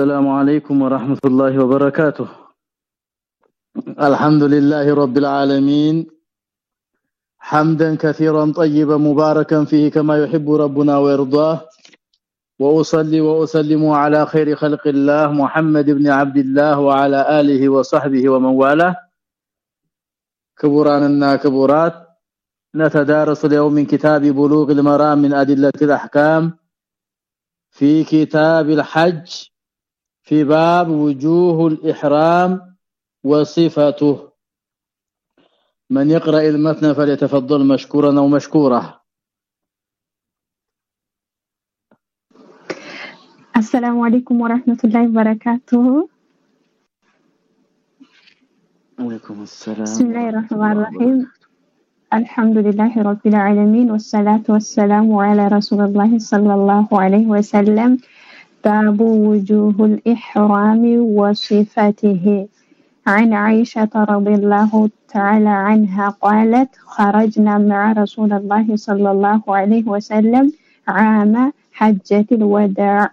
السلام عليكم ورحمة الله وبركاته. الحمد لله رب العالمين. حمدا كثيرا طيبا مباركا فيه كما يحب ربنا ويرضاه. وأصلي وأسلم على خير خلق الله محمد بن عبد الله وعلى آله وصحبه ومن والاه. كبراننا كبرات. نتدارس اليوم من كتاب بلوغ المرام من أدلة الأحكام. في كتاب الحج. في باب وجوه الإحرام وصفته. من يقرأ المتن فليتفضل مشكورا أو مشكورة. السلام عليكم ورحمة الله وبركاته. وعليكم السلام بسم الله الرحمن الرحيم. الحمد لله رب العالمين والصلاة والسلام على رسول الله صلى الله عليه وسلم. باب وجوه الإحرام وصفاته عن عائشة رضي الله تعالى عنها قالت خرجنا مع رسول الله صلى الله عليه وسلم عام حجة الوداع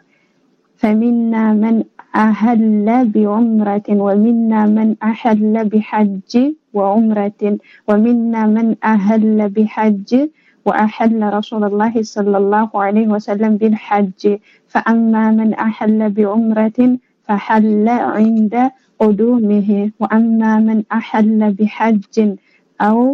فمنا من أهل بعمرة ومنا من أهل بحج وعمرة ومنا من أهل بحج وأحل رسول الله صلى الله عليه وسلم بالحج. فأما من أحل بعمرة فحل عند قدومه. وأما من أحل بحج أو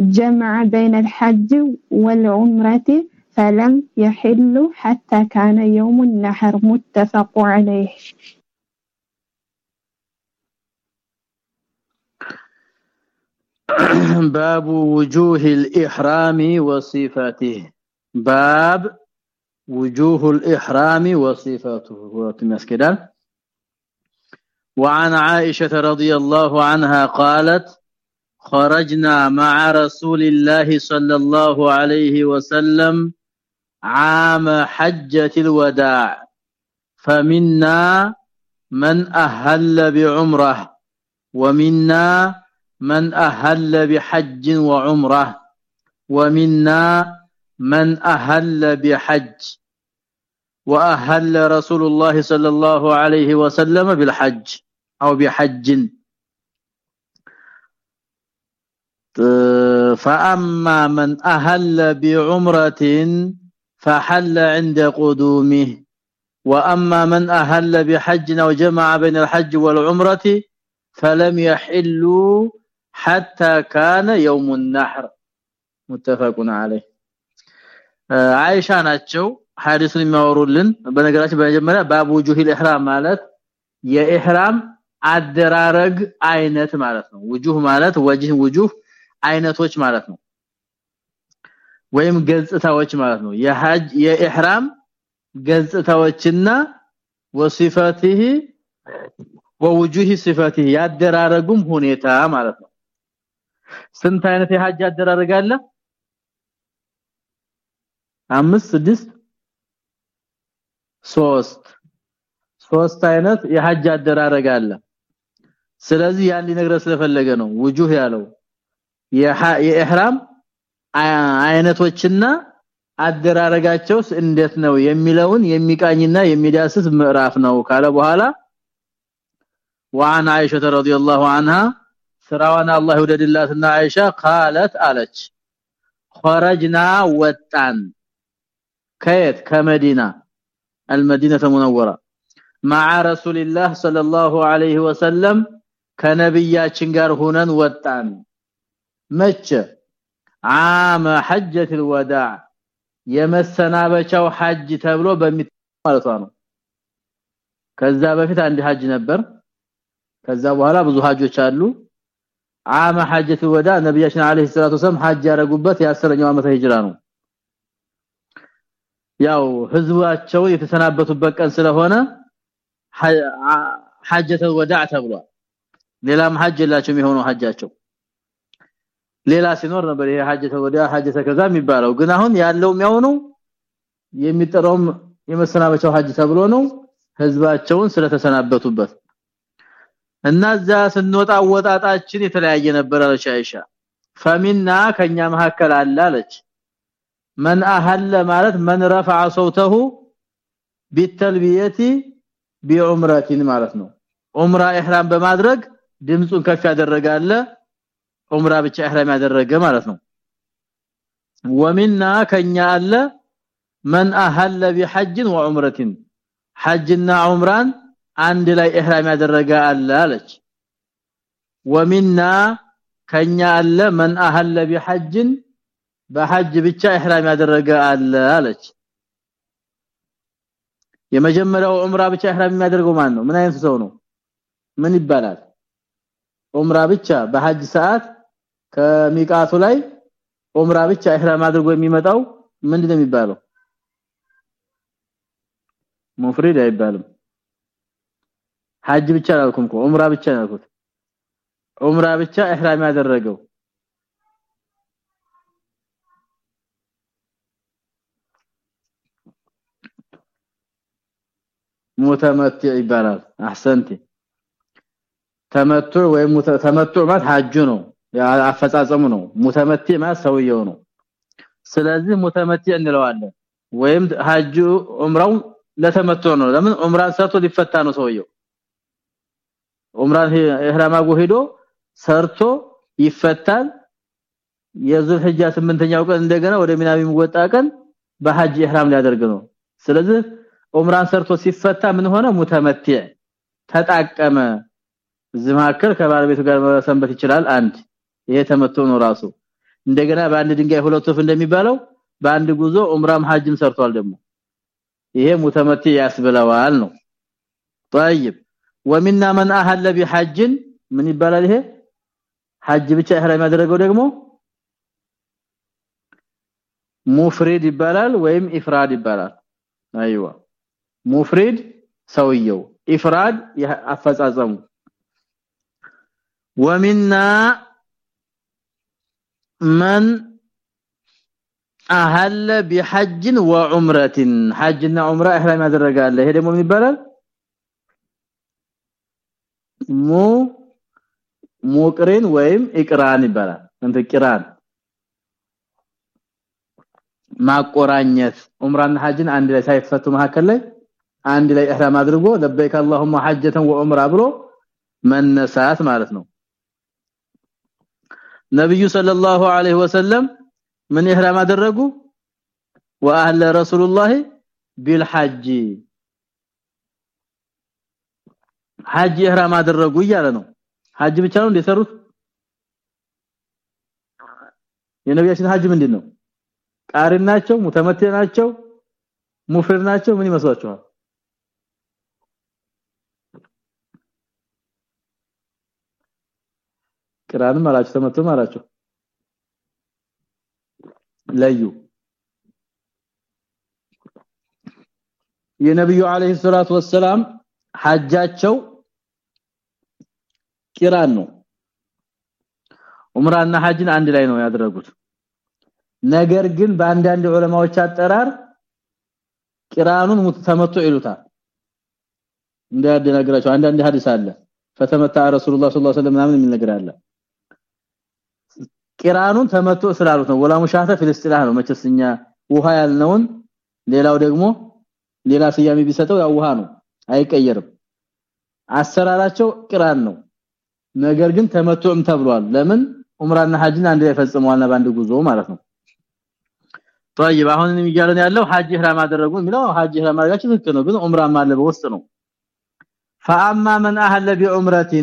جمع بين الحج والعمرة فلم يحل حتى كان يوم النحر متفق عليه. باب وجوه الإحرام وصفاته. باب وجوه الإحرام وصفاته. وعن عائشة رضي الله عنها قالت خرجنا مع رسول الله صلى الله عليه وسلم عام حجة الوداع فمنا من أهل بعمرة ومنا من أهل بحج وعمرة ومنا من أهل بحج. وأهل رسول الله صلى الله عليه وسلم بالحج أو بحج. فأما من أهل بعمرة فحل عند قدومه. وأما من أهل بحج أو جمع بين الحج والعمرة فلم يحلوا حتى كان يوم النحر متفق عليه አይሻ ናቸው ሐዲሱን የሚያወሩልን በነገራችን በመጀመሪያ ባብ ውጁሂል ኢህራም ማለት የኢህራም አደራረግ አይነት ማለት ነው ውጁህ ማለት ወጅህ ውጁህ አይነቶች ማለት ነው ወይም ገጽታዎች ማለት ነው የሐጅ የኢህራም ገጽታዎችና ወሲፋቲሂ ወውጁሂ ሲፋቲሂ ያደራረጉም ሁኔታ ማለት ነው ስንት አይነት የሐጅ አደራረግ አለ አምስት ስድስት ሶስት ሶስት አይነት የሐጅ አደራረግ አለ ስለዚህ ያን ሊነግረን ስለፈለገ ነው ውጁህ ያለው የኢህራም አይነቶችና አደራረጋቸውስ እንዴት ነው የሚለውን የሚቃኝና የሚዳስስ ምዕራፍ ነው ካለ በኋላ وعن عائشه رضي الله عنها ስራዋን አላህ ይወደድላትና አይሻ قالت አለች خرجنا ወጣን ከየት ከመዲና المدينه المنوره مع رسول الله صلى الله عليه وسلم ከነብያችን ጋር ሆነን ወጣን መቼ عام حجه الوداع የመሰናበቻው ሐጅ ተብሎ በሚማለቷ ነው ከዛ በፊት አንድ ሐጅ ነበር ከዛ በኋላ ብዙ ሐጆች አሉ አመ ሐጀቱ ወዳ ነብያችን አለይሂ ሰላቱ ሰለም ሐጅ ያረጉበት የአስረኛው ዓመተ ሂጅራ ነው። ያው ህዝባቸው የተሰናበቱበት ቀን ስለሆነ ሐጀተ ወዳዕ ተብሏል። ሌላም ሐጅ የላቸው የሚሆነው ሀጃቸው ሌላ ሲኖር ነበር ይሄ ሐጀተ ወዳ ሐጀተ ከዛ የሚባለው። ግን አሁን ያለው የሚያውኑ የሚጠራውም የመሰናበቻው ሐጅ ተብሎ ነው። ህዝባቸውን ስለተሰናበቱበት። እና እዛ ስንወጣ ወጣጣችን የተለያየ ነበር አለች አይሻ ፈሚና ከኛ መካከል አለ አለች من اهل ማለት من رفع صوته بالتلبيه ቢዑምራቲን ማለት ነው ዑምራ ኢህራም በማድረግ ድምጹን ከፍ ያደረጋለ ዑምራ ብቻ ኢህራም ያደረገ ማለት ነው ወሚና ከኛ አለ من اهل بحج وعمره حجنا عمران አንድ ላይ ኢህራም ያደረገ አለ አለች። ወሚና ከኛ አለ መን አህለ ቢሐጅን በሐጅ ብቻ ኢህራም ያደረገ አለ አለች። የመጀመሪያው ዑምራ ብቻ ኢህራም የሚያደርገው ማን ነው? ምን አይነት ሰው ነው? ምን ይባላል? ዑምራ ብቻ በሐጅ ሰዓት ከሚቃቱ ላይ ዑምራ ብቻ ኢህራም አድርጎ የሚመጣው ምንድነው የሚባለው? ሙፍሪድ አይባልም። ሐጅ ብቻ አላልኩም እኮ ዑምራ ብቻ ያልኩት። ዑምራ ብቻ ኢህራም ያደረገው። ሙተመትዕ ይባላል። አህሰንቲ ተመቱዕ ወይም ተመቱዕ ማለት ሐጁ ነው አፈጻጸሙ ነው። ሙተመትዕ ማለት ሰውየው ነው። ስለዚህ ሙተመትዕ እንለዋለን። ወይም ሐጁ ዑምራው ለተመቱዕ ነው። ለምን? ዑምራን ሰርቶ ሊፈታ ነው ሰውየው ዑምራን ኢህራማጎ ሄዶ ሰርቶ ይፈታል የዙል ሂጃ 8ኛው ቀን እንደገና ወደ ሚናቢ የሚወጣ ቀን በሐጅ ኢህራም ሊያደርግ ነው ስለዚህ ዑምራን ሰርቶ ሲፈታ ምን ሆነ ሙተመትዕ ተጣቀመ ዝማከር ከባለቤቱ ጋር መሰንበት ይችላል አንድ ይሄ ተመቶ ነው ራሱ እንደገና በአንድ ድንጋይ ሁለት ወፍ እንደሚባለው በአንድ ጉዞ ዑምራም ሐጅም ሰርቷል ደግሞ ይሄ ሙተመትዕ ያስብለዋል ነው طيب ومنا من اهل بحج ምን ይባላል ይሄ ሐጅ ብቻ ኢህራም ያደረገው ደግሞ ሙፍሪድ ይባላል ወይም ኢፍራድ ይባላል አይዋ ሙፍሪድ ሰውየው ኢፍራድ አፈጻጸሙ ومنا من اهل بحج وعمره حجنا عمره احرام ያደረጋለ ይሄ ደግሞ ምን ይባላል ሙ ሙቅሪን ወይም ኢቅራን ይባላል እንት ቂራን ማቆራኘት ዑምራና ሐጅን አንድ ላይ ሳይፈቱ መሐከል ላይ አንድ ላይ ኢህራም አድርጎ ለበይክ اللهم حجه وعمره ብሎ መነሳት ማለት ነው ነብዩ ሰለላሁ ዐለይሂ ወሰለም ምን ኢህራም አደረጉ واهل رسول الله بالحج ሐጅ ኢህራም አደረጉ እያለ ነው። ሐጅ ብቻ ነው እንደሰሩት? የነብያችን ሐጅ ምንድነው? ቃሪን ናቸው? ሙተመቲ ናቸው? ሙፍር ናቸው? ምን ይመስላችኋል ቅራንም አላችሁ ተመቱም አላችሁ። ለዩ የነብዩ አለይሂ ሰላቱ ወሰለም ሐጃቸው ቂራን ነው። ዑምራና ሐጅን አንድ ላይ ነው ያደረጉት። ነገር ግን በአንዳንድ ዑለማዎች አጠራር ቂራኑን ተመቶ ይሉታል። እንዳያደናግራቸው አንዳንድ ሐዲስ አለ። ፈተመታ ረሱላህ ሰለላሁ ዐለይሂ ወሰለም ነገር አለ። ቂራኑን ተመቶ ስላሉት ነው። ወላ ሙሻተ ፍልስጥላህ ነው። መቸስኛ ውሃ ያልነውን ሌላው ደግሞ ሌላ ስያሜ ቢሰጠው ያው ውሃ ነው አይቀየርም። አሰራራቸው ቂራን ነው ነገር ግን ተመቶም ተብሏል ለምን ዑምራና ሐጅን አንድ ላይ ፈጽመዋልና በአንድ ጉዞ ማለት ነው طيب አሁን የሚያለን ያለው ሐጅ ኢህራም አደረጉ የሚለው ሐጅ ኢህራም አድርጋችሁ ትክክል ነው ግን ዑምራ ማለ በውስጥ ነው فاما من اهل بعمره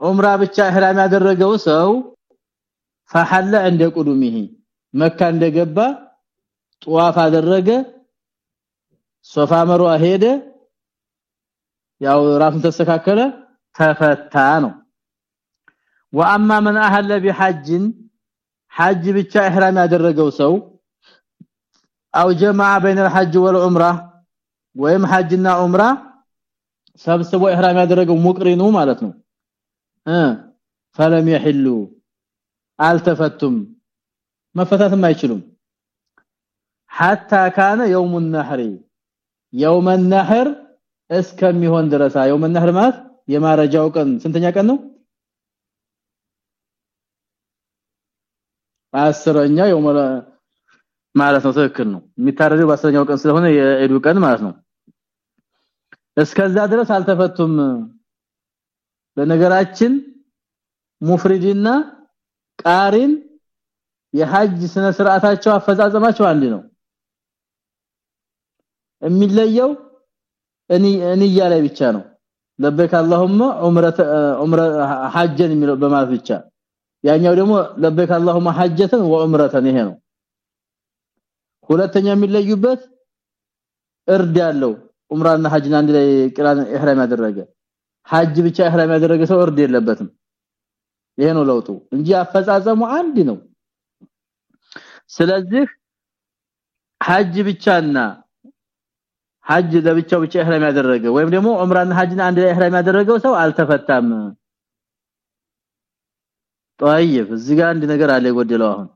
ዑምራ ብቻ ኢህራም ያደረገው ሰው فحل عند قدومه መካ እንደገባ ጧፍ አደረገ ሶፋ መርዋ ሄደ ያው ራሱን ተስተካከለ ተፈታ ነው واما من اهل بحج حج ብቻ ኢህራም ያደረገው ሰው او جمع بين الحج والعمره ወይም ሐጅና ዑምራ ሰብስቦ ኢህራም ያደረገው ሙቅሪኑ ማለት ነው እ فلم يحلوا አልተፈቱም መፈታትም አይችሉም حتى كان يوم النحر يوم النحر እስከሚሆን ድረስ يوم النحر ማለት የማረጃው ቀን ስንተኛ ቀን ነው አስረኛ የውመ ማለት ነው ትክክል ነው የሚታረደው በአስረኛው ቀን ስለሆነ የኤዱ ቀን ማለት ነው እስከዛ ድረስ አልተፈቱም በነገራችን ሙፍሪድና ቃሪን የሐጅ ስነ ስርዓታቸው አፈጻጸማቸው አንድ ነው የሚለየው እኒ እንያ ላይ ብቻ ነው ለበይክ اللهم عمره عمره ሐጀን የሚለው በማለት ብቻ ያኛው ደግሞ ለበይክ اللهم ሐጀተን ወዑምረተን ይሄ ነው ሁለተኛ የሚለዩበት እርድ ያለው ዑምራና ሐጅን አንድ ላይ ቅራን ኢህራም ያደረገ ሐጅ ብቻ ኢህራም ያደረገ ሰው እርድ የለበትም ይሄ ነው ለውጡ እንጂ አፈጻጸሙ አንድ ነው ስለዚህ ሐጅ ብቻና ሐጅ ለብቻው ብቻ ኢህራም ያደረገ ወይም ደግሞ ዑምራና ሐጅን አንድ ላይ ኢህራም ያደረገው ሰው አልተፈታም طيب እዚህ ጋር አንድ ነገር አለ የጎደለው አሁን።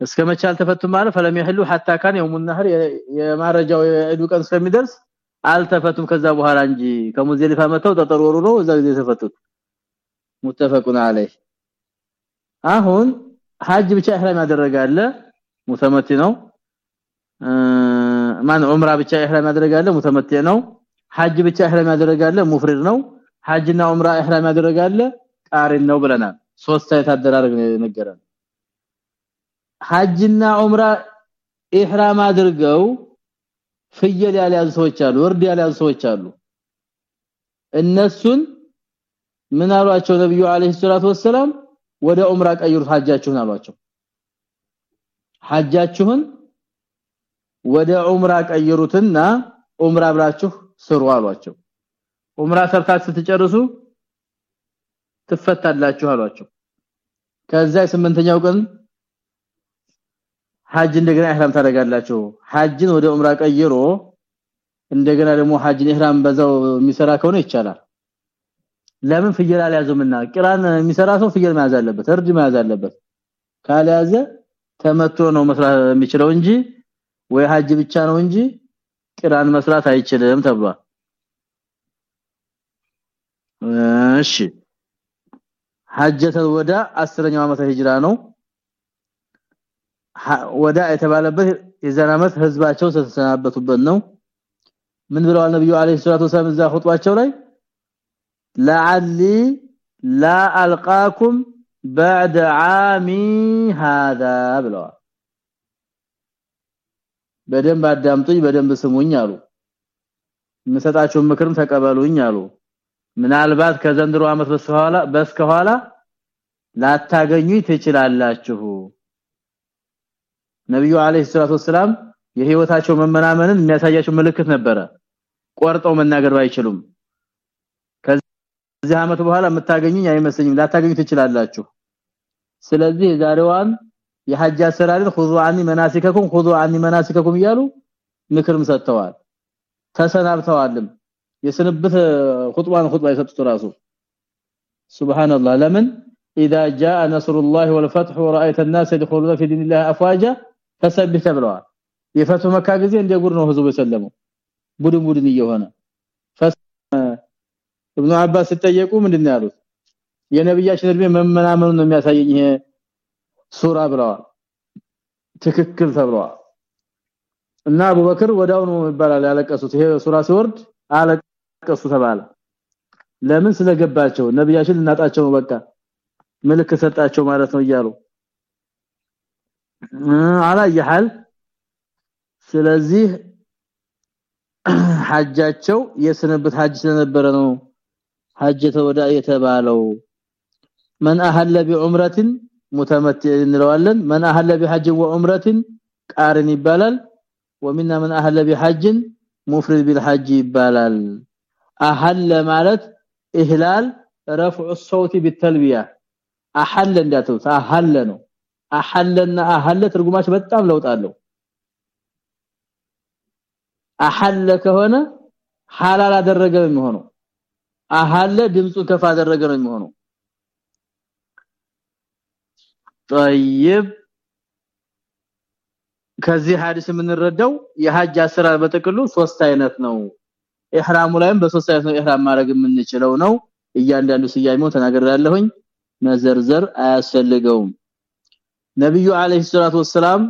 እስከመቼ አልተፈቱም ማለት فلم يحلوا حتى كان يوم النهر የማረጃው የዒዱ ቀን አልተፈቱም። ከዛ በኋላ እንጂ ከሙዘሊፋ መተው ተጠሮሩ ነው እዛ ጊዜ ተፈቱት متفقون عليه አሁን ሐጅ ብቻ ኢህራም ያደረጋለ ሙተመቲ ነው። ማን ዑምራ ብቻ ኢህራም ያደረጋለ ሙተመቲ ነው። ሐጅ ብቻ ኢህራም ያደረጋለ ሙፍሪድ ነው። ሐጅና ዑምራ ኢህራም ያደረጋለ ቃሪን ነው ብለናል። ሶስት አይነት አደራረግ ነገረን ሐጅና ዑምራ ኢህራም አድርገው ፍየል ያልያዙ ሰዎች አሉ ወርድ ያልያዙ ሰዎች አሉ። እነሱን ምን አሏቸው? ነብዩ አለይሂ ሰላቱ ወሰለም ወደ ዑምራ ቀይሩት ሐጃችሁን አሏቸው። ሐጃችሁን ወደ ዑምራ ቀይሩትና ዑምራ ብላችሁ ስሩ አሏቸው። ዑምራ ሰርታችሁ ስትጨርሱ ትፈታላችሁ አሏቸው። ከዛ ስምንተኛው ቀን ሐጅ እንደገና ኢህራም ታደርጋላችሁ። ሐጅን ወደ ዑምራ ቀይሮ እንደገና ደግሞ ሐጅን ኢህራም በዛው የሚሰራ ከሆነ ይቻላል። ለምን? ፍየል አልያዘምና ቅራን የሚሰራ ሰው ፍየል መያዝ አለበት እርድ መያዝ አለበት። ካልያዘ ተመቶ ነው መስራት የሚችለው እንጂ ወይ ሐጅ ብቻ ነው እንጂ ቅራን መስራት አይችልም ተብሏል። እሺ ሐጀተል ወዳ 10ኛው ዓመተ ሂጅራ ነው ወዳ የተባለበት የዛን ዓመት ህዝባቸው ተሰናበቱበት ነው ምን ብለዋል ነብዩ አለይሂ ሰላቱ ወሰለም እዛ ኹጥባቸው ላይ لعلي لا القاكم بعد عامي هذا ብለዋል በደንብ አዳምጡኝ በደንብ ስሙኝ አሉ የምሰጣቸው ምክርም ተቀበሉኝ አሉ ምናልባት ከዘንድሮ አመት በስኋላ በስከኋላ ላታገኙኝ ትችላላችሁ ነብዩ አለይሂ ሰላቱ ወሰለም የህይወታቸው መመናመንን የሚያሳያቸው ምልክት ነበረ ቆርጠው መናገር ባይችሉም ከዚህ አመት በኋላ የምታገኙኝ አይመስልኝም ላታገኙ ትችላላችሁ ስለዚህ ዛሬዋን የሐጅ አሰራርን خذوا عني مناسككم خذوا عني مناسككم እያሉ ምክርም ሰጥተዋል ተሰናብተዋልም የስንብት ኹጥባን ኹጥባ የሰጡት ራሱ ሱብሃንአላህ ለምን اذا جاء نصر الله والفتح ورأيت الناس يدخلون في دين الله افواجا فسبح ተብለዋል የፈቱ መካ ጊዜ እንደ ጉር ነው ህዝቡ የሰለመው ቡድን ቡድን እየሆነ ኢብኑ አባስ ሲጠየቁ ምንድነው ያሉት የነብያችን እድሜ መመናመኑ ነው የሚያሳየኝ ይሄ ሱራ ብለዋል ትክክል ተብለዋል እና አቡበክር ወዳውኑ ይባላል ያለቀሱት ይሄ ሱራ ሲወርድ አለቀሱ ተባለ ለምን ስለገባቸው ነብያችን እናጣቸው በቃ ምልክ ሰጣቸው ማለት ነው እያሉ አላ ይሐል ስለዚህ ሐጃቸው የስንብት ሐጅ ስለነበረ ነው ሐጀተ ወዳ የተባለው من اهل بعمره متمتع እንለዋለን من اهل بحج وعمره ቃርን ይባላል ومنا من اهل بحج مفرد بالحج ይባላል اهل ማለት اهلال رفع الصوت بالتلبيه احل እንዳተው اهل ነው احلنا اهل ትርጉማች በጣም ለውጥ አለው አሐለ ከሆነ ሐላል አደረገ ነው የሚሆነው አሐለ ድምፁ ከፍ አደረገ ነው የሚሆነው طيب ከዚህ ሐዲስ የምንረዳው የሐጅ አሰራር በጥቅሉ ሶስት አይነት ነው ኢህራሙ ላይም በሶስት አይነት ነው ኢህራም ማድረግ የምንችለው ነው እያንዳንዱ ስያሜው ተናገራለሁኝ መዘርዘር አያስፈልገውም ነብዩ አለይሂ ሰላቱ ወሰለም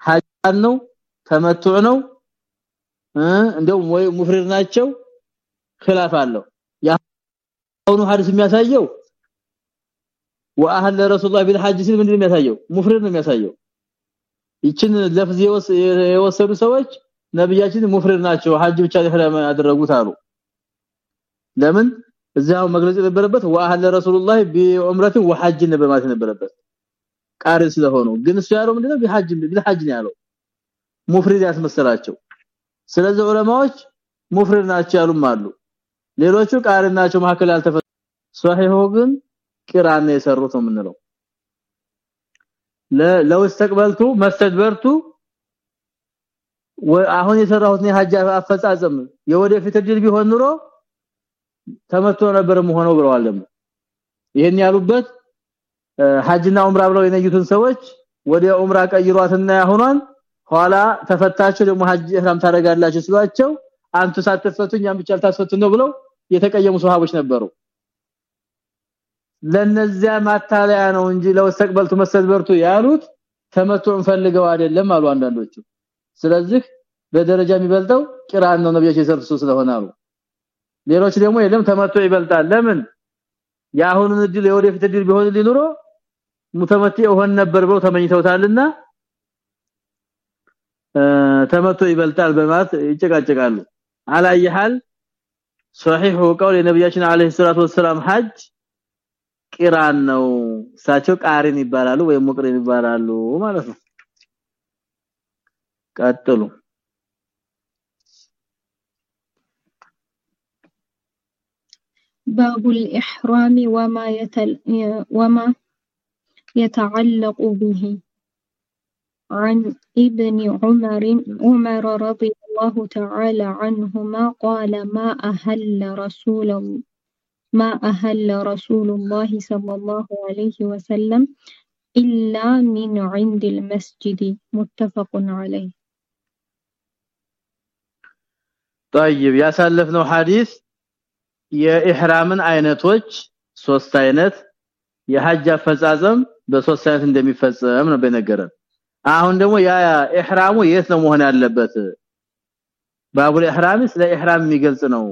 ሐጅ ነው ተመቱዕ ነው እንደውም ወይ ሙፍሪድ ናቸው خلاف አለው ያሁኑ ሐዲስ የሚያሳየው ወአህለ ረሱላህ ቢልሐጅ ሲል ምንድነው የሚያሳየው ሙፍሪድ ነው የሚያሳየው ይችን ለፍዝ የወሰዱ ሰዎች ነብያችን ሙፍሪድ ናቸው ሀጅ ብቻ ለህራም ያደረጉት አሉ። ለምን? እዚያው መግለጽ የነበረበት ወአህለ ረሱላህ ቢዑምረቱ ወሐጅ በማለት ነበረበት ቃሪ ስለሆነ ግን እሱ ያለው ምንድነው? ቢሐጅ ቢሐጅ ነው ያለው። ሙፍሪድ ያስመሰላቸው። ስለዚህ ዑለማዎች ሙፍሪድ ናቸው ያሉም አሉ። ሌሎቹ ቃሪ ናቸው ማከለ ያልተፈ ሷሂሁ ግን ቂራን የሰሩት ነው ምንለው ለው استقبلቱ መስተድበርቱ አሁን የሰራሁት ነው ሐጅ አፈጻጸም የወደፊት እድል ቢሆን ኑሮ ተመቶ ነበር መሆነው ብለዋል ደግሞ። ይሄን ያሉበት ሐጅና ዑምራ ብለው የነዩትን ሰዎች ወደ ዑምራ ቀይሯትና ያሁኗን ኋላ ተፈታችሁ ደግሞ ሐጅ ኢህራም ታደርጋላችሁ ሲሏቸው አንቱ ሳትፈቱኝ ያን ብቻ ታስፈቱ ነው ብለው የተቀየሙ ሱሐቦች ነበሩ። ለነዚያ ማታለያ ነው እንጂ ለወሰቅበልቱ መሰልበርቱ ያሉት ተመቶን ፈልገው አይደለም አሉ አንዳንዶቹ ስለዚህ በደረጃ የሚበልጠው ቂራን ነው ነብያችን የሰርሱ ስለሆነ አሉ። ሌሎች ደግሞ የለም ተመቶ ይበልጣል። ለምን? ያሁኑን እድል የወደፊት እድል ቢሆን ሊኖሮ ሙተመቲ ይሆን ነበር ብለው ተመኝተውታልና ተመቶ ይበልጣል በማለት ይጨቃጨቃሉ። አላየሃል ሶሒሁ ቀውል የነብያችን አለይሂ ሰላቱ ወሰለም ሐጅ ቂራን ነው። እሳቸው ቃሪን ይባላሉ ወይም ሙቅሪን ይባላሉ ማለት ነው కాత్తలు باب الإحرام وما يتل... وما يتعلق به. عن ابن عمر عمر رضي الله تعالى عنهما قال ما أهل رسول ما أهل رسول الله صلى الله عليه وسلم إلا من عند المسجد. متفق عليه. طيب ያሳለፍነው ሐዲስ የኢህራምን አይነቶች ሶስት አይነት የሐጅ አፈጻጸም በሶስት አይነት እንደሚፈጸም ነው በነገረን አሁን ደግሞ ያ ኢህራሙ የት ነው መሆን ያለበት ባቡል ኢህራም ስለ ኢህራም የሚገልጽ ነው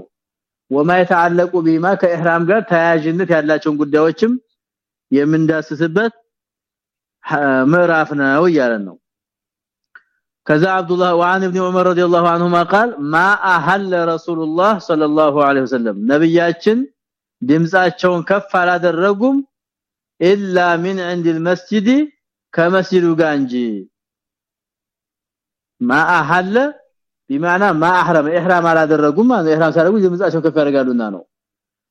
ወማ የተዓለቁ ቢማ ከኢህራም ጋር ተያያዥነት ያላቸውን ጉዳዮችም የምንዳስስበት ምዕራፍ ነው እያለን ነው ከዛ አብዱላህ ወአን ኢብኑ ዑመር ረዲየላሁ ዐንሁማ قال ما احل رسول الله صلى الله عليه وسلم ነብያችን ድምጻቸውን ከፍ አላደረጉም ኢላ ሚን عند المسجد ከመስጂዱ ጋር እንጂ ما احل بمعنى ما احرم احرام አላደረጉም ማለት احرام ሲያደርጉ ድምጻቸውን ከፍ ያደርጋሉና ነው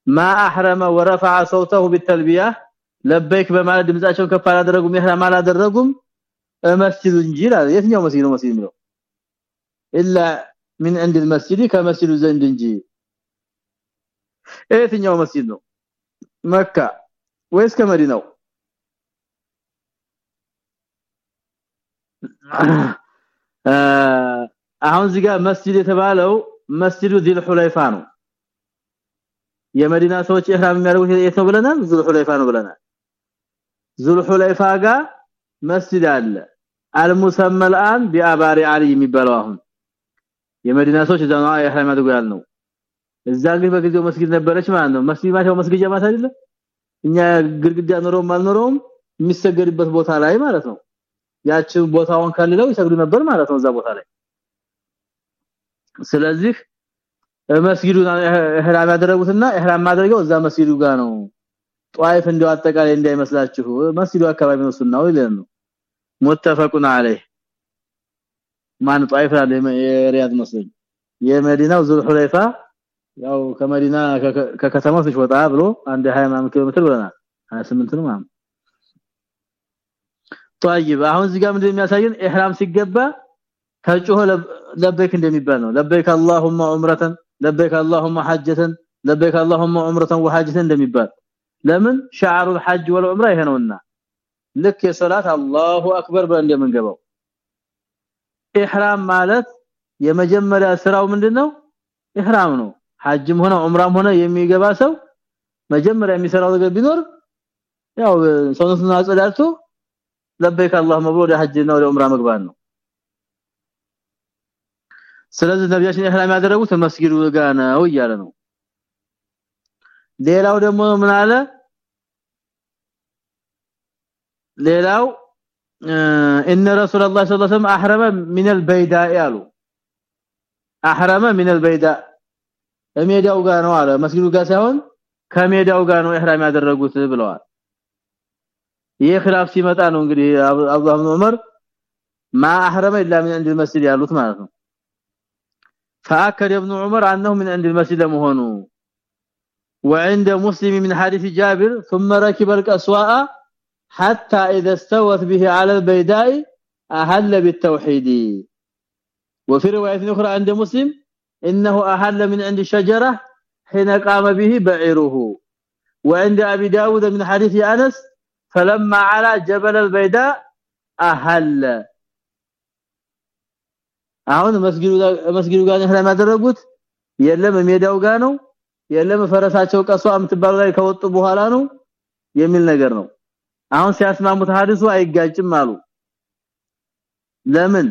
ما احرم ورفع صوته بالتلبيه ለበይክ በማለት ድምጻቸውን ከፍ አላደረጉም احرام አላደረጉም መስጂዱ እንጂ የትኛው መስጂድ ነው መስጂድ ነው الا من عند المسجد كمسجد ዘንድ እንጂ የትኛው መስጂድ ነው መካ ወይስ ከመዲናው አሁን እዚህ ጋር መስጂድ የተባለው መስጂዱ ዚል ሁለይፋ ነው የመዲና ሰዎች ኢህራም የሚያደርጉት የት ነው ብለናል ዙል ሁለይፋ ነው ብለናል ዙል ሁለይፋ ጋር መስጂድ አለ። አልሙሰመልአን ቢአባሪ አሊ የሚባለው አሁን የመዲና ሰዎች እዛ ነው። ያደርጉ ያልነው እዛ ግን በጊዜው መስጊድ ነበረች ማለት ነው። መስጊድ ማለት መስጊጃ ማለት አይደለ? እኛ ግድግዳ ኖሮም አልኖረውም የሚሰገድበት ቦታ ላይ ማለት ነው። ያችን ቦታውን ከልለው ይሰግዱ ነበር ማለት ነው እዛ ቦታ ላይ። ስለዚህ መስጊዱን ኢህራም ያደረጉትና ኢህራም ማድረገው እዛ መስጊዱ ጋር ነው ጧይፍ እንደው አጠቃላይ እንዳይመስላችሁ መስጊዱ አካባቢ ነው ሱናው ይላል ነው ሙተፈቁን አለይ ማን ጧይፍ አለ የሪያድ መስጊድ የመዲናው ዙል ሁለይፋ ያው ከመዲና ከከተማው ትንሽ ወጣ ብሎ አንድ 20 ኪሎ ሜትር ብለናል 28 ነው ማለት طيب አሁን እዚህ ጋር ምንድነው የሚያሳየን ኢህራም ሲገባ ከጮህ ለበይክ እንደሚባል ነው ለበይክ اللهم عمره لبيك اللهم حجه لبيك اللهم عمره وحجه እንደሚባል ለምን شعار الحج والعمره ይሄ ነውና ልክ የሶላት አላሁ አክበር ብለን እንደምንገባው ኢህራም ማለት የመጀመሪያ ስራው ምንድነው ኢህራም ነው ሐጅም ሆነ ዑምራም ሆነ የሚገባ ሰው መጀመሪያ የሚሰራው ነገር ቢኖር ያው ሰውነቱን አጸዳድቶ ለበይክ አላህ ብሎ ወደ ሐጅና ወደ ዑምራ መግባት ነው ስለዚህ ነብያችን ኢህራም ያደረጉት መስጊዱ ጋር ነው እያለ ነው ሌላው ደግሞ ምን አለ ሌላው ان رسول الله صلى الله عليه وسلم احرم من البيداء ያሉ احرم من البيداء ሜዳው ጋር ነው አለ መስጊዱ ጋር ሳይሆን ከሜዳው ጋር ነው ኢህራም ያደረጉት ብለዋል ይሄ خلاف ሲመጣ ነው እንግዲህ አብዱላህ ኢብኑ ዑመር ما احرم الا من عند المسجد ያሉት ማለት ነው فاكد ابن عمر انه من عند المسجد مهونه وعند مسلم من حديث جابر ثم ركب القصواء حتى اذا استوت به على البيداء اهل بالتوحيد وفي روايه اخرى عند مسلم انه اهل من عند شجره حين قام به بعيره وعند ابي داود من حديث انس فلما على جبل البيداء اهل አሁን መስጊዱ መስጊዱ ጋር ነው ያደረጉት የለም ሜዳው ጋር ነው የለም ፈረሳቸው ቀሷ የምትባሉ ላይ ከወጡ በኋላ ነው የሚል ነገር ነው። አሁን ሲያስማሙት ሐዲሱ አይጋጭም አሉ። ለምን?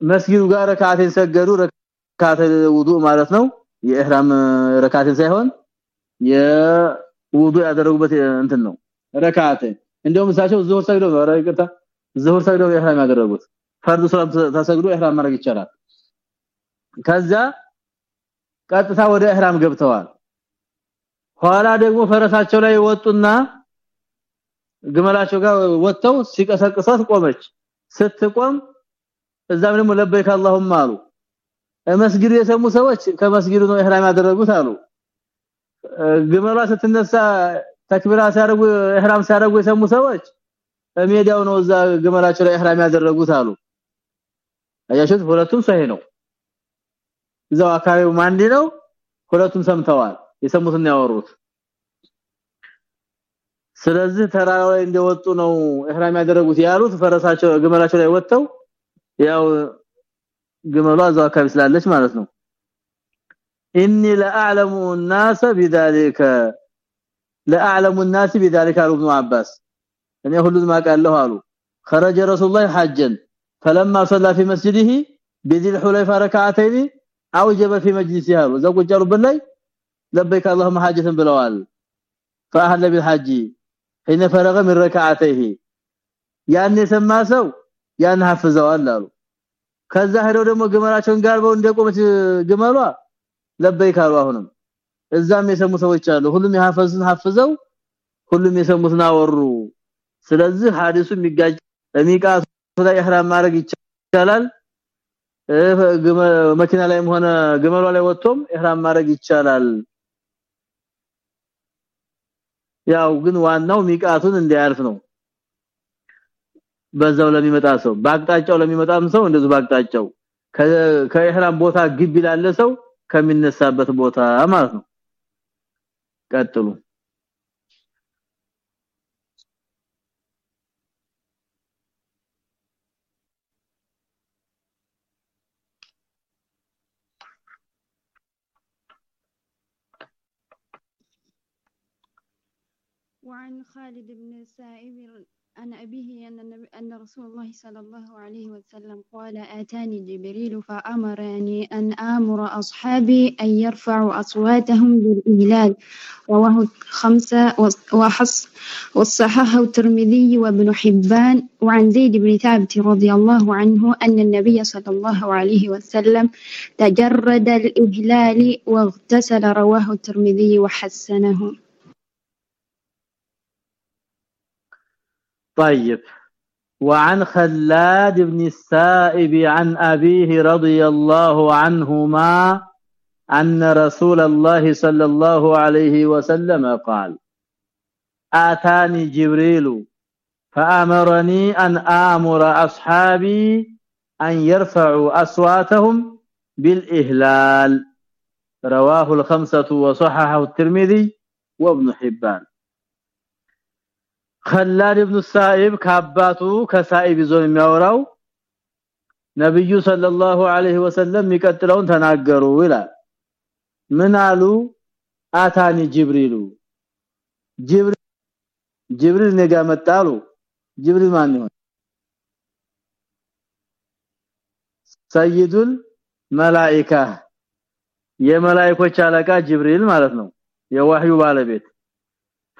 መስጊዱ ጋር ረካዓትን ሰገዱ ረካዓት ውዱእ ማለት ነው። የኢህራም ረካዓትን ሳይሆን የውዱእ ያደረጉበት እንትን ነው ረካዓት እንደውም እሳቸው ዙሁር ሰግደው ረካዓት ዙሁር ሰግደው ኢህራም ያደረጉት። ፈርዱ ሰላም ተሰግዶ ኢህራም ማድረግ ይቻላል። ከዛ ቀጥታ ወደ ኢህራም ገብተዋል። ኋላ ደግሞ ፈረሳቸው ላይ ወጡና ግመላቸው ጋር ወጥተው ሲቀሰቅሷት ቆመች። ስትቆም እዛም ደግሞ ለበይክ አላሁም አሉ። መስጊዱ የሰሙ ሰዎች ከመስጊዱ ነው ኢህራም ያደረጉት አሉ። ግመሏ ስትነሳ ተክቢራ ሲያደርጉ ኢህራም ሲያደርጉ የሰሙ ሰዎች ሜዳው ነው እዛ ግመላቸው ላይ ኢህራም ያደረጉት አሉ። አያችሁት? ሁለቱም ሰሂህ ነው እዛው አካባቢው ማንዲ ነው ሁለቱም ሰምተዋል የሰሙትን ያወሩት ስለዚህ ተራራው ላይ እንደወጡ ነው ኢህራም ያደረጉት ያሉት ፈረሳቸው ግመላቸው ላይ ወጥተው ያው ግመሏ እዛው አካባቢ ስላለች ማለት ነው اني لاعلم الناس بذلك لاعلم الناس بذلك قال ابن عباس እኔ ሁሉን ማቃለሁ አሉ خرج رسول الله حجا فلما صلى في مسجده بذي الحليفه ركعتين اوجب في مجلسه አሉ እዛው ቁጭ ያሉበት ላይ لبيك اللهم حاجه ብለዋል فاهل بالحج حين فرغ من ركعتيه ያን የሰማ ሰው ያን ሐፍዘዋል አሉ ከዛ ሄደው ደግሞ ግመላቸውን ጋርበው እንደቆመች ግመሏ ለበይክ አሉ አሁንም እዛም የሰሙ ሰዎች አሉ ሁሉም ያፈዙን ሐፍዘው ሁሉም የሰሙትን አወሩ ስለዚህ ሐዲሱ የሚጋጭ ለሚቃቱ ላይ ኢህራም ማድረግ ይቻላል መኪና ላይም ሆነ ግመሏ ላይ ወጥቶም ኢህራም ማድረግ ይቻላል። ያው ግን ዋናው ሚቃቱን እንዲያርፍ ነው። በዛው ለሚመጣ ሰው ባቅጣጫው ለሚመጣም ሰው እንደዚህ ባቅጣጫው ከኢህራም ቦታ ግቢ ላለ ሰው ከሚነሳበት ቦታ ማለት ነው። ቀጥሉ وعن خالد بن السائب عن أبيه أن, أن رسول الله صلى الله عليه وسلم قال آتاني جبريل فأمرني أن آمر أصحابي أن يرفعوا أصواتهم بالإهلال رواه خمسة وحص والصحاح الترمذي وابن حبان. وعن زيد بن ثابت رضي الله عنه أن النبي صلى الله عليه وسلم تجرد الإهلال واغتسل رواه الترمذي وحسنه. طيب. وعن خلاد بن السائب عن أبيه رضي الله عنهما أن رسول الله صلى الله عليه وسلم قال آتاني جبريل فأمرني أن آمر أصحابي أن يرفعوا أصواتهم بالإهلال. رواه الخمسة وصححه الترمذي وابن حبان. خلاد ابن السائب ከአባቱ ከሳኢብ ይዞ የሚያወራው ነብዩ ሰለላሁ ዐለይሂ ወሰለም የሚቀጥለውን ተናገሩ ይላል ምን አሉ አታኒ ጅብሪሉ ጅብሪል ጅብሪል ነገ መጣሉ ጅብሪል ማን ይሆን ሰይዱል መላኢካ የመላእክቶች አለቃ ጅብሪል ማለት ነው የዋህዩ ባለቤት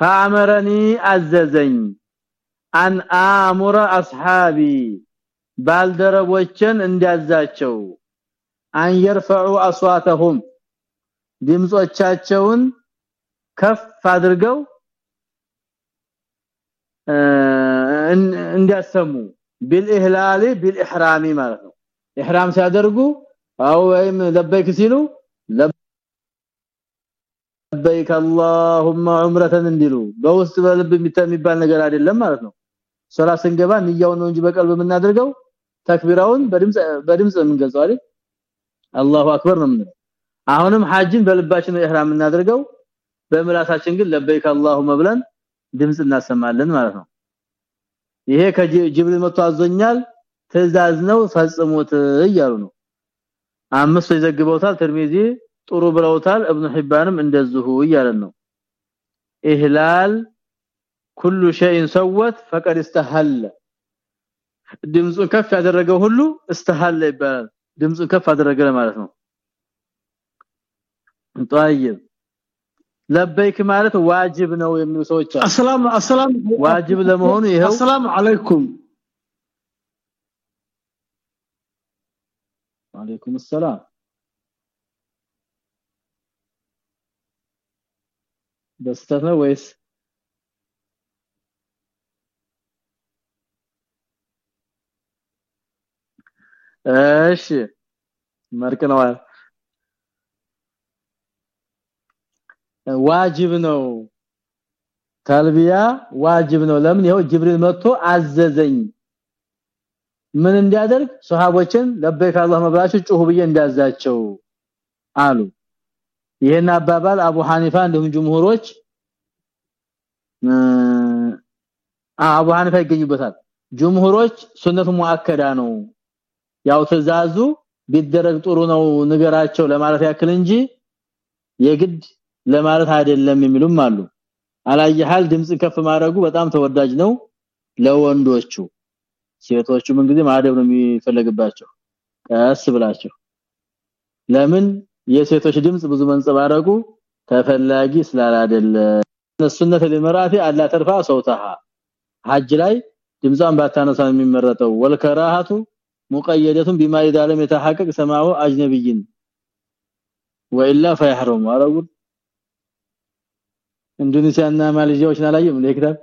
ፈአመረኒ አዘዘኝ አን አሙረ አስሐቢ ባልደረቦችን እንዲያዛቸው አን يرفعu اصواتهم ድምጾቻቸውን ከፍ አድርገው እንዲያሰሙ بالإهلال بالإحرام ማለት ነው ኢህራም ሲያደርጉ አው ወይም ለበይክ ሲሉ ለበይክ اللهم عمره እንዲሉ በውስጥ በልብ የሚባል ነገር አይደለም ማለት ነው ሶላት ስንገባ ንያው ነው እንጂ በቀልብ የምናደርገው ተክቢራውን በድምጽ በድምጽ የምንገልጸው አይደል አላሁ አክበር ነው የምንለው አሁንም ሐጅን በልባችን ኢህራም እናደርገው በምላሳችን ግን ለበይክ اللهم ብለን ድምጽ እናሰማለን ማለት ነው ይሄ ከጅብሪል መጥቶ አዞኛል ትእዛዝ ነው ፈጽሙት እያሉ ነው አምስት ይዘግበውታል ተርሚዚ ጥሩ ብለውታል እብኑ ሒባንም እንደዚሁ እያለን ነው ኢህላል ኩሉ ሸይን ሰወት ፈቀድ استحل ድምጹን ከፍ ያደረገው ሁሉ استحل ይባላል ድምጹን ከፍ አደረገ ማለት ነው طيب ለበይክ ማለት ዋጅብ ነው የሚሉ ሰዎች አሉ አሰላም አሰላም ዋጅብ ለመሆኑ ይሄው አሰላም አለይኩም ወአለይኩም ሰላም በስተት ነው ወይስ? እሺ መርቅነዋል ዋጅብ ነው። ተልቢያ ዋጅብ ነው። ለምን ይሄው ጅብሪል መጥቶ አዘዘኝ። ምን እንዲያደርግ? ሱሐቦችን ለበይክ አላህ መብላችሁ ጩሁ ብዬ እንዳዛቸው አሉ ይሄን አባባል አቡ ሐኒፋ እንደሁም ጅምሁሮች አቡ ሐኒፋ ይገኙበታል። ጅምሁሮች ሱነቱ ሙአከዳ ነው። ያው ትእዛዙ ቢደረግ ጥሩ ነው ንገራቸው ለማለት ያክል እንጂ የግድ ለማለት አይደለም የሚሉም አሉ። አላየሃል ድምጽ ከፍ ማድረጉ በጣም ተወዳጅ ነው ለወንዶቹ። ሴቶቹ ምን ጊዜ ማደብ ነው የሚፈልግባቸው ቀስ ብላቸው። ለምን የሴቶች ድምጽ ብዙ መንጸባረቁ ተፈላጊ ስላላደለ። ሱነት ለመራቲ አላ ተርፋ ሰውተሃ ሐጅ ላይ ድምጿን ባታነሳ የሚመረጠው። ወልከራሃቱ مقيدتهم بما اذا لم يتحقق سماعه اجنبي والا فيحرم አረጉት ማሌዥያዎችን አላየም ለክታብ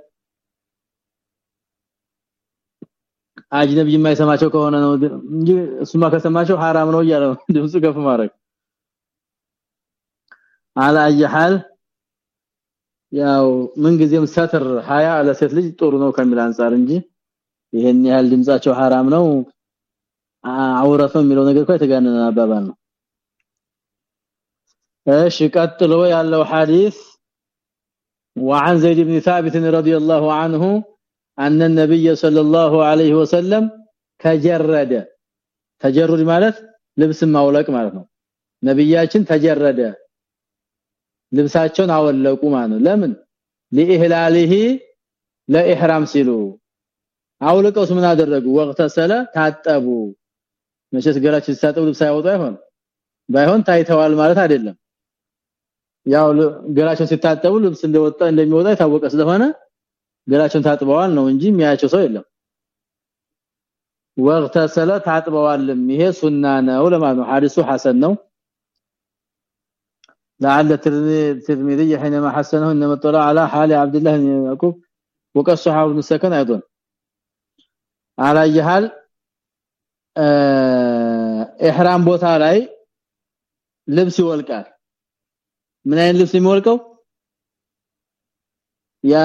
አጅነብ የማይሰማቸው ከሆነ ነው እንጂ እሱማ ከሰማቸው حرام ነው ይያለው ድምጹ ከፍ ማድረግ አላየሃል ያው ምን ጊዜም ሰትር ሀያ ለሴት ልጅ ጥሩ ነው ከሚል አንፃር እንጂ ይሄን ያህል ድምጻቸው حرام ነው አውረፈ የሚለው ነገር እኮ የተጋነነ አባባል ነው እሺ ቀጥሎ ያለው ሐዲስ وعن زيد بن ثابت رضي الله عنه أن النبي صلى الله عليه وسلم تجرد تجرد ማለት ልብስ ማውለቅ ማለት ነው ነብያችን ተጀረደ ልብሳቸውን አወለቁ ማለት ለምን? ለኢህላሊሂ ለኢህራም ሲሉ አውልቀውስ ምን አደረጉ? ወቅተሰለ ታጠቡ። መቼስ ገላችን ሲታጠቡ ልብስ አይወጡ አይሆን ባይሆን ታይተዋል ማለት አይደለም። ያው ገላቸው ሲታጠቡ ልብስ እንደወጣ እንደሚወጣ የታወቀ ስለሆነ ገላቸውን ታጥበዋል ነው እንጂ የሚያያቸው ሰው የለም። ወቅተሰለ ታጥበዋልም። ይሄ ሱና ነው ለማለት ነው። ሐዲሱ ሐሰን ነው لعل الترمذي حينما حسنه انما اطلع على حال عبد الله بن يعقوب وقصحه ابن سكن ايضا على يحال ኢህራም ቦታ ላይ ልብስ ይወልቃል ምን አይነት ልብስ የሚወልቀው ያ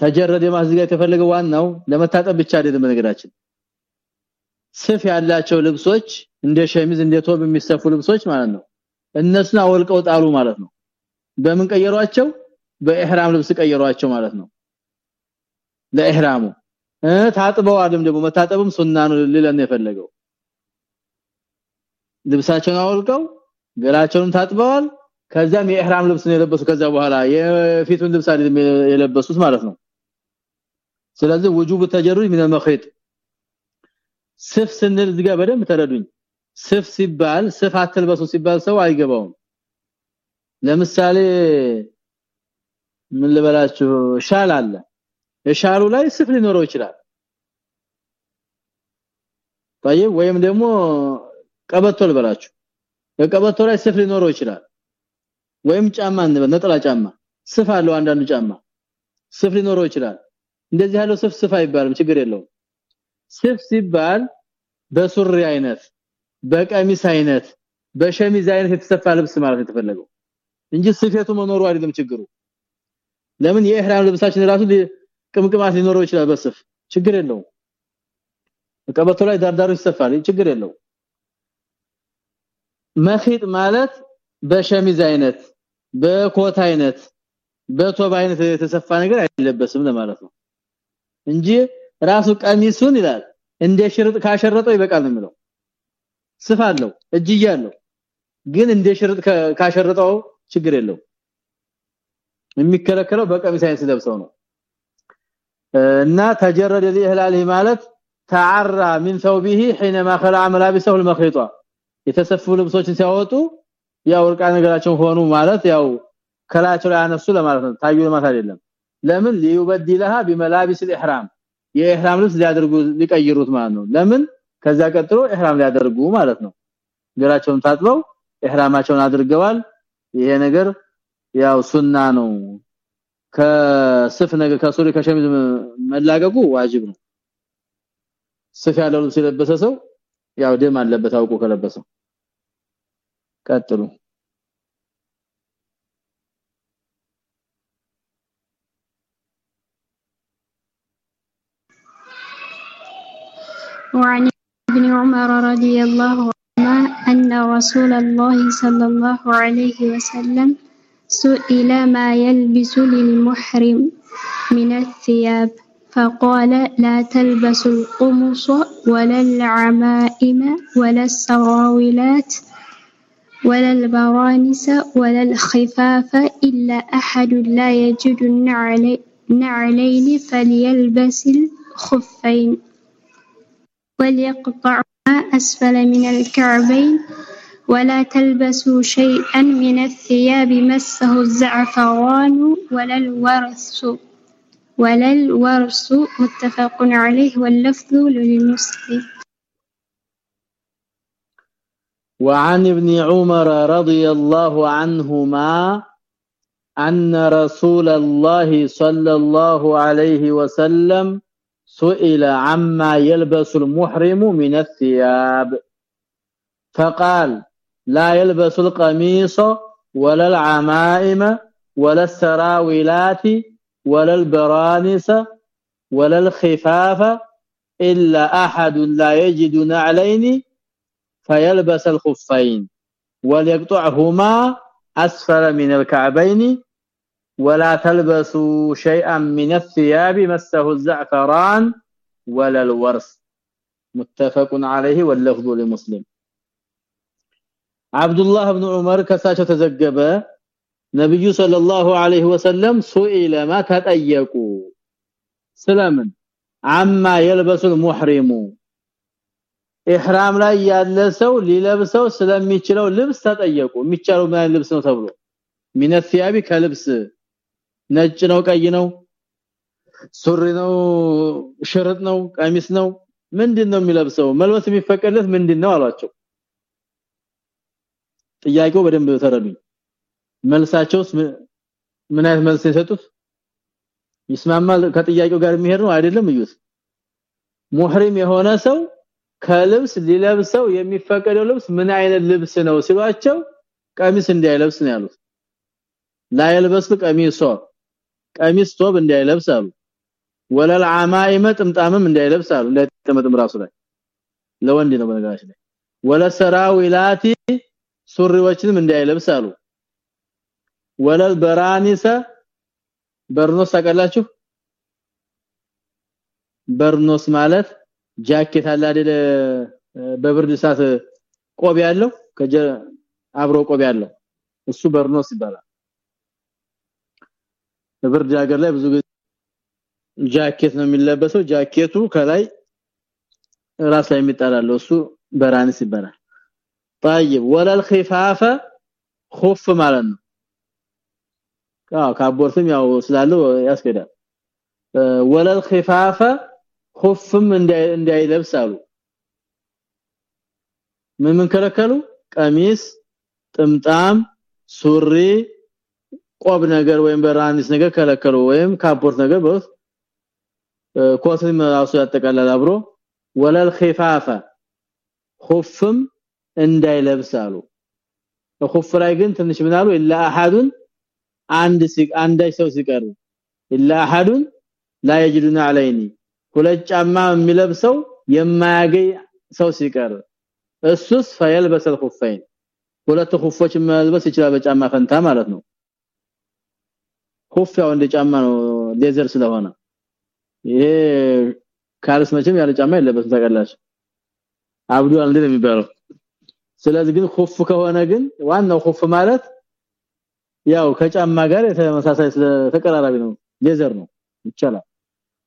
ተጀረደ ማዝጋ የተፈለገው ዋናው ለመታጠብ ብቻ አይደለም ነገራችን ስፍ ያላቸው ልብሶች እንደ ሸሚዝ እንደ ቶብ የሚሰፉ ልብሶች ማለት ነው እነሱን አወልቀው ጣሉ ማለት ነው በምን ቀየሯቸው በኢህራም ልብስ ቀየሯቸው ማለት ነው ለኢህራሙ ታጥበዋልም ደግሞ መታጠብም ሱና ነው ሊለን የፈለገው ልብሳቸውን አወልቀው ገላቸውን ታጥበዋል ከዛም የኢህራም ልብስ ነው የለበሱ ከዛ በኋላ የፊቱን ልብስ አይደለም የለበሱት ማለት ነው ስለዚህ وجوب التجرد من المخيط ስፍ ስንል እዚህ ጋር በደንብ ተረዱኝ ስፍ ሲባል ስፍ አትልበሱ ሲባል ሰው አይገባውም ለምሳሌ ምን ልበላችሁ ሻል አለ የሻሉ ላይ ስፍ ሊኖረው ይችላል طيب ወይም ደግሞ ቀበቶ ልበላችሁ የቀበቶ ላይ ስፍ ሊኖረው ይችላል ወይም ጫማ ነጠላ ጫማ ስፍ አለው አንዳንዱ ጫማ ስፍ ሊኖረው ይችላል እንደዚህ ያለው ስፍ ስፍ አይባልም ችግር የለውም ስፍ ሲባል በሱሪ አይነት በቀሚስ አይነት በሸሚዝ አይነት የተሰፋ ልብስ ማለት የተፈለገው እንጂ ስፌቱ መኖሩ አይደለም ችግሩ። ለምን የኢህራም ልብሳችን ራሱ ቅምቅማት ሊኖረው ይችላል በስፍ። ችግር የለውም። ቀበቶ ላይ ዳርዳሩ ይሰፋል ችግር የለው መኺጥ ማለት በሸሚዝ አይነት በኮት አይነት በቶብ አይነት የተሰፋ ነገር አይለበስም ለማለት ነው። እንጂ ራሱ ቀሚሱን ይላል እንደ ሽርጥ ካሸረጠው ይበቃል ነው የሚለው ስፍ አለው እጅ ያለው ግን እንደ ካሸርጠው ችግር የለው የሚከለከለው በቀሚስ አይነት ለብሰው ነው። እና ተጀረደ ለህላሊ ማለት ተዓራ من ثوبه حينما خلع ملابسه المخيطه የተሰፉ ልብሶችን ሲያወጡ ያው ወርቃ ነገራቸው ሆኑ ማለት ያው ከላቸው ላይ አነሱ ለማለት ነው። ታዩ ለማለት አይደለም። ለምን? ሊበድልها بملابس الاحرام የኢህራም ልብስ ሊያደርጉ ሊቀይሩት ማለት ነው። ለምን? ከዛ ቀጥሎ ኢህራም ሊያደርጉ ማለት ነው ገራቸውን ታጥበው ኢህራማቸውን አድርገዋል ይሄ ነገር ያው ሱና ነው ከስፍ ነገር ከሱሪ ከሸሚዝ መላቀቁ ዋጅብ ነው ስፍ ያለው ልብስ የለበሰ ሰው ያው ደም አለበት አውቆ ከለበሰው ቀጥሉ وعن ابن عمر رضي الله عنهما أن رسول الله صلى الله عليه وسلم سئل ما يلبس للمحرم من الثياب فقال لا تلبسوا القمص ولا العمائم ولا السراولات ولا البرانس ولا الخفاف إلا أحد لا يجد النعلين فليلبس الخفين. وليقطع ما أسفل من الكعبين ولا تلبسوا شيئا من الثياب مسه الزعفران ولا الورث ولا الورث متفق عليه واللفظ للمسلم. وعن ابن عمر رضي الله عنهما أن رسول الله صلى الله عليه وسلم سئل عما يلبس المحرم من الثياب. فقال لا يلبس القميص ولا العمائم ولا السراويلات ولا البرانس ولا الخفاف إلا أحد لا يجد نعلين فيلبس الخفين وليقطعهما أسفل من الكعبين. ولا تلبسوا شيئا من الثياب مسه الزعفران ولا الورس متفق عليه واللفظ لمسلم. عبد الله بن عمر كساته تزغبه نبي صلى الله عليه وسلم سئل ما تطيقوا سلامن عما يلبس المحرم ኢህራም ላይ ያለ ሰው ሊለብሰው ስለሚችለው ልብስ ተጠየቁ። የሚቻለው ማለት ልብስ تبلو من الثياب ከልብስ ነጭ ነው ቀይ ነው ሱሪ ነው ሽርጥ ነው ቀሚስ ነው። ምንድነው የሚለብሰው? መልበስ የሚፈቀድለት ምንድነው አሏቸው። ጥያቄው በደንብ ተረዱኝ። መልሳቸውስ ምን አይነት መልስ የሰጡት? ይስማማል? ከጥያቄው ጋር የሚሄድ ነው አይደለም? እዩት። ሙህሪም የሆነ ሰው ከልብስ ሊለብሰው የሚፈቀደው ልብስ ምን አይነት ልብስ ነው ሲሏቸው ቀሚስ እንዳይለብስ ነው ያሉት። ላይልበስ ቀሚሶ ቀሚስ ቶብ እንዳይለብስ አሉ ወለል አማኢመ ጥምጣምም እንዳይለብስ አሉ እንዳይጠመጥም ራሱ ላይ ለወንድ ነው በነገራችን ላይ። ወለሰራዊላቲ ሱሪዎችንም እንዳይለብስ አሉ ወለል በራኒሰ በርኖስ ታቀላችሁ በርኖስ ማለት ጃኬት አለ አይደለ? በብርድ ሰዓት ቆብ ያለው ከጀ አብሮ ቆብ ያለው። እሱ በርኖስ ይባላል በብርድ ሀገር ላይ ብዙ ጃኬት ነው የሚለበሰው ጃኬቱ ከላይ ራስ ላይ የሚጣላለው እሱ በራንስ ይባላል طيب ወለል ኺፋፈ ኹፍ ማለት ነው አዎ ካቦርትም ያው ስላለው ያስከዳል ወለል ኺፋፈ ኹፍም እንዳይለብስ አሉ ምን ምን ከለከሉ ቀሚስ ጥምጣም ሱሪ ቆብ ነገር ወይም በራንስ ነገር ከለከሉ ወይም ካፖርት ነገር በውስጥ ኮትም ራሱ ያጠቃላል አብሮ ወለል ኺፋፈ ኹፍም እንዳይለብሳሉ ኹፍ ላይ ግን ትንሽ ምናሉ ኢላ አሐዱን አንድ አንዳይ ሰው ሲቀር ኢላ አሐዱን ላ የጅዱና አለይኒ ሁለት ጫማ የሚለብሰው የማያገኝ ሰው ሲቀር እሱስ فليلبس الخفين ሁለት ኹፎች መልበስ ይችላል በጫማ ፈንታ ማለት ነው። ኹፍ ያው እንደ ጫማ ነው leather ስለሆነ። ይሄ ካልስ መቼም ያለ ጫማ የለበስም ታውቃላችሁ አብዱ አንድ ነው የሚባለው። ስለዚህ ግን ኹፍ ከሆነ ግን ዋናው ኹፍ ማለት ያው ከጫማ ጋር የተመሳሳይ ተቀራራቢ ነው። leather ነው ይቻላል።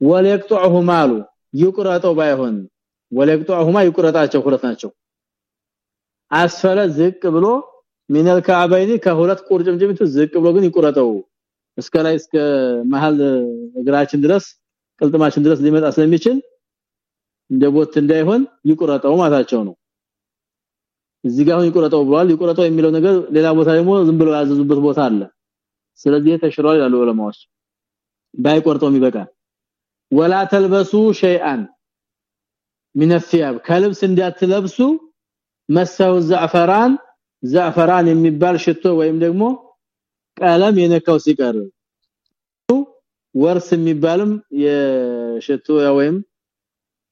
وليقطعهما ይቁረጠው ባይሆን وليقطعهما ይቁረጣቸው ሁለት ናቸው። أسفل ዝቅ ብሎ من الكعبين ከሁለት ቁርጭምጭሚቱ ዝቅ ብሎ ግን ይቁረጠው እስከ ላይ እስከ መሃል እግራችን ድረስ ቅልጥማችን ድረስ ሊመጣ ስለሚችል እንደ ቦት እንዳይሆን ይቁረጠው ማታቸው ነው እዚህ ጋር ይቁረጠው ብሏል ይቁረጠው የሚለው ነገር ሌላ ቦታ ደግሞ ዝም ብሎ ያዘዙበት ቦታ አለ ስለዚህ ተሽሯል ያሉ ዑለማዎች ባይቆርጠው ይበቃል ወላ ተልበሱ ሸይአን من الثياب ከልብስ እንዳትለብሱ መሰው ዘዕፈራን ዘዕፈራን የሚባል ሽቶ ወይም ደግሞ ቀለም የነካው ሲቀር ወርስ የሚባልም የሽቶ ወይም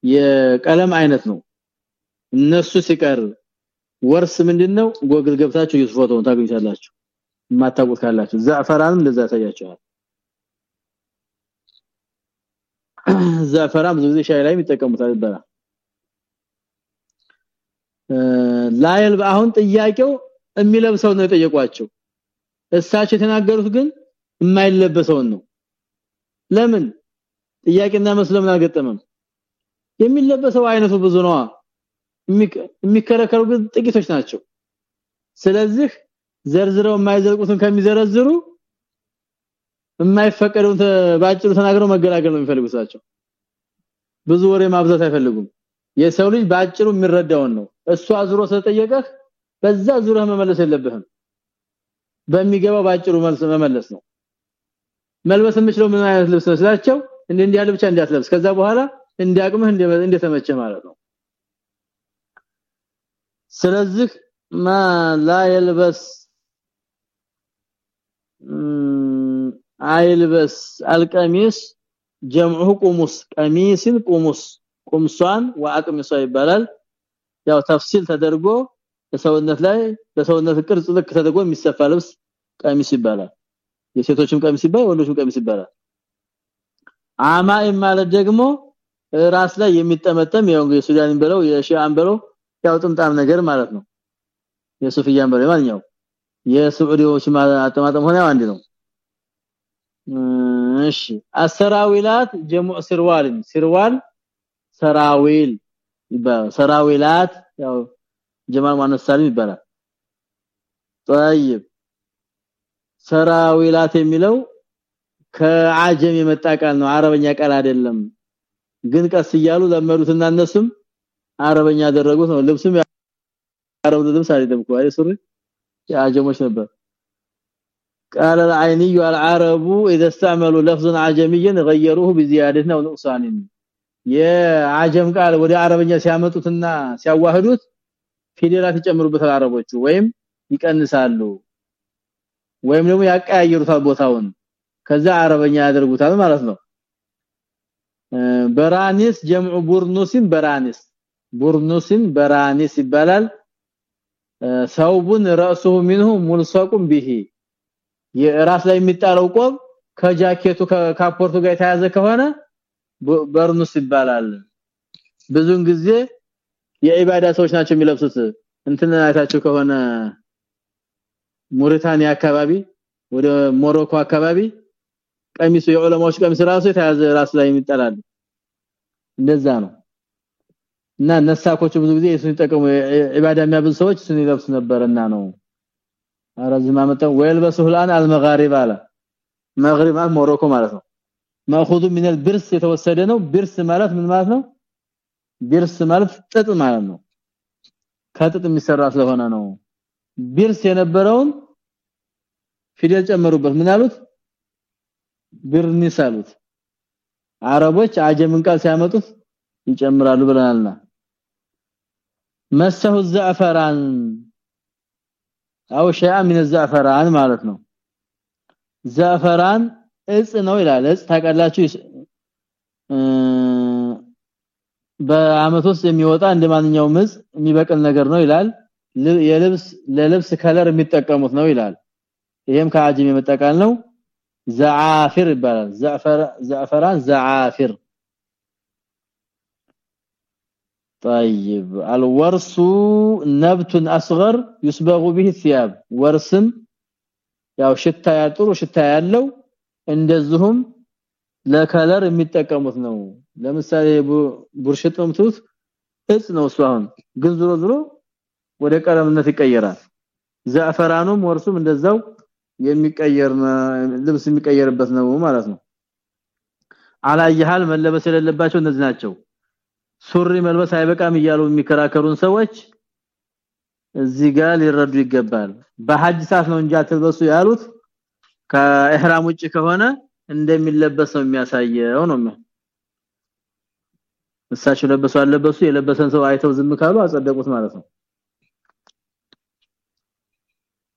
የቀለም አይነት ነው። እነሱ ሲቀር ወርስ ምንድነው? ጎግል ገብታችሁ ይስፎቶን ታገኙታላችሁ። የማታውቁት ካላችሁ ዘዕፈራንም እንደዛ ታያችኋል ዘዕፈራን ብዙ ሻይ ላይ የሚጠቀሙታል ይባላል። ላይል አሁን ጥያቄው የሚለብሰው ነው የጠየቋቸው እሳቸው የተናገሩት ግን የማይለበሰውን ነው። ለምን? ጥያቄና መስለም አልገጠመም? የሚለበሰው አይነቱ ብዙ ነው የሚከረከሩ ግን ጥቂቶች ናቸው። ስለዚህ ዘርዝረው የማይዘልቁትን ከሚዘረዝሩ የማይፈቀደውን ባጭሩ ተናግረው መገላገል ነው የሚፈልጉሳቸው ብዙ ወሬ ማብዛት አይፈልጉም። የሰው ልጅ ባጭሩ የሚረዳውን ነው። እሱ አዝሮ ስለጠየቀህ በዛ ዙረህ መመለስ የለብህም በሚገባው ባጭሩ መልስ መመለስ ነው። መልበስ የምችለው ምን አይነት ልብስ መስላቸው እንደ እንዲያ ልብቻ እንዲያትለብስ ከዛ በኋላ እንዲያቅምህ እንደተመቸ ማለት ነው። ስለዚህ ማ ላ ይልበስ አይልበስ አልቀሚስ ጀምዑ ቁሙስ ቀሚስን ቁሙስ ቁምሷን ወአቅሚሷ ይባላል። ያው ተፍሲል ተደርጎ በሰውነት ላይ በሰውነት ቅርጽ ልክ ተደርጎ የሚሰፋ ልብስ ቀሚስ ይባላል። የሴቶችም ቀሚስ ይባላል ወንዶችም ቀሚስ ይባላል። አማይ ማለት ደግሞ ራስ ላይ የሚጠመጠም ያው የሱዳን በለው የሺአን በለው ያው ጥምጣም ነገር ማለት ነው። የሱፊያን በለው ማንኛው የሱዑዲዎች አጠማጠም ሆነ አንድ ነው። እሺ አሰራዊላት ጀሙዕ ሲርዋል ሲርዋል ሰራዊል ሰራዊላት ያው ጀማል ማነስ ሳሊም ይባላል طيب ሰራዊላት የሚለው ከአጀም የመጣ ቃል ነው አረበኛ ቃል አይደለም ግን ቀስ እያሉ ለመዱትና እነሱም አረበኛ ያደረጉት ነው ልብስም አረብ ልብስ አይደለም እኮ አይደል ሱሪ የአጀሞች ነበር قال العيني العرب اذا استعملوا لفظا عجميا غيروه بزياده او نقصان የአጀም ቃል ወደ አረበኛ ሲያመጡትና ሲያዋህዱት ፊደላት ይጨምሩበታል አረቦቹ ወይም ይቀንሳሉ ወይም ደግሞ ያቀያይሩታል ቦታውን ከዛ አረበኛ ያደርጉታል ማለት ነው በራኒስ ጀምዑ ቡርኑስን በራኒስ ቡርኑስን በራኒስ ይባላል ሰውቡን راسه منه ملصق به የራስ ላይ የሚጣለው ቆብ ከጃኬቱ ከካፖርቱ ጋር የተያዘ ከሆነ በርኑስ ይባላል ብዙን ጊዜ የኢባዳ ሰዎች ናቸው የሚለብሱት። እንትን አይታችሁ ከሆነ ሙሪታኒያ አካባቢ ወደ ሞሮኮ አካባቢ ቀሚሱ የዑለማዎች ቀሚስ ራሱ የተያዘ ራስ ላይ የሚጠላል። እንደዛ ነው። እና ነሳኮቹ ብዙ ጊዜ እሱን ይጠቀሙ። ኢባዳ የሚያብዙ ሰዎች እሱን ይለብስ ነበርና ነው። አረዝማ መጣው ወልበሱላን አልመጋሪብ አለ። መግሪብ ሞሮኮ ማለት ነው። ማخذ من البرስ የተወሰደ ነው። ብርስ ማለት ምን ማለት ነው? ብርስ ማለት ጥጥ ማለት ነው ከጥጥ የሚሰራ ስለሆነ ነው ብርስ የነበረውን ፊደል ጨመሩበት ምን አሉት ብርኒስ አሉት አረቦች አጀምን ቃል ሲያመጡት ይጨምራሉ ብለናልና መሰሁ ዘዕፈራን አው ሸያ من الزعفران ማለት ነው ዘዕፈራን እጽ ነው ይላል እጽ ታቀላችሁ በአመት ውስጥ የሚወጣ እንደማንኛውም እጽ የሚበቅል ነገር ነው ይላል የልብስ ለልብስ ከለር የሚጠቀሙት ነው ይላል ይሄም ከአጅም የመጠቃል ነው ዘዓፊር ይባላል ዘዕፈራ ዘዕፈራን ዘዓፊር طيب الورس نبت اصغر يصبغ به الثياب ورسم ያው ሽታ ያጥሩ ሽታ ያለው እንደዚሁም ለከለር የሚጠቀሙት ነው። ለምሳሌ ቡርሽጥምቱት እጽ ነው እሱ አሁን። ግን ዝሮ ዝሮ ወደ ቀለምነት ይቀየራል። ዘዕፈራኑም ወርሱም እንደዛው የሚቀየር ልብስ የሚቀየርበት ነው ማለት ነው። አላየሃል መለበስ የሌለባቸው እነዚህ ናቸው። ሱሪ መልበስ አይበቃም እያሉ የሚከራከሩን ሰዎች እዚህ ጋር ሊረዱ ይገባል። በሐጅ ሰዓት ነው እንጂ አትልበሱ ያሉት። ከኢህራም ውጪ ከሆነ እንደሚለበስ ነው የሚያሳየው ነው እሳቸው ለበሱ አለበሱ የለበሰን ሰው አይተው ዝም ካሉ አጸደቁት ማለት ነው